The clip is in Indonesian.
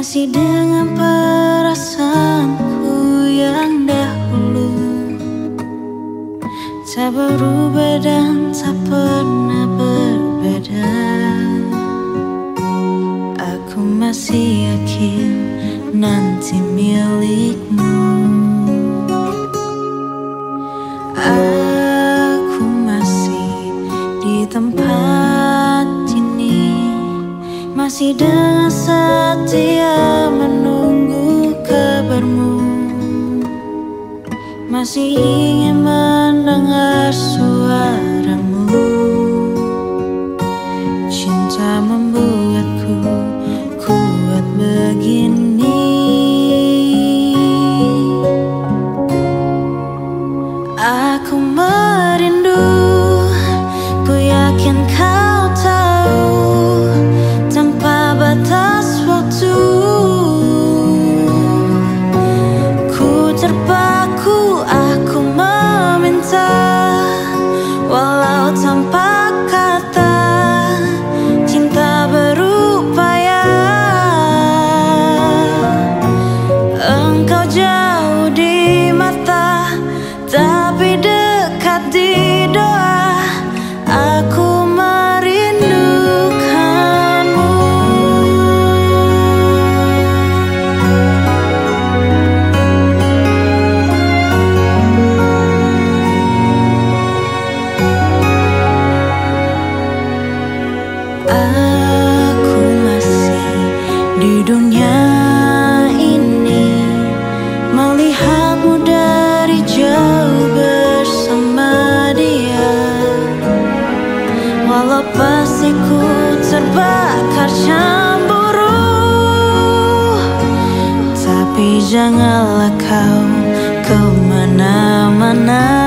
masih dengan perasaanku yang dahulu. Tak berubah dan tak pernah berbeda. Aku masih yakin nanti milikmu. Aku masih di tempat masih dengan setia menunggu kabarmu. Masih ingin mendengar suaramu. Cinta membuatku cemburu Tapi janganlah kau ke mana-mana.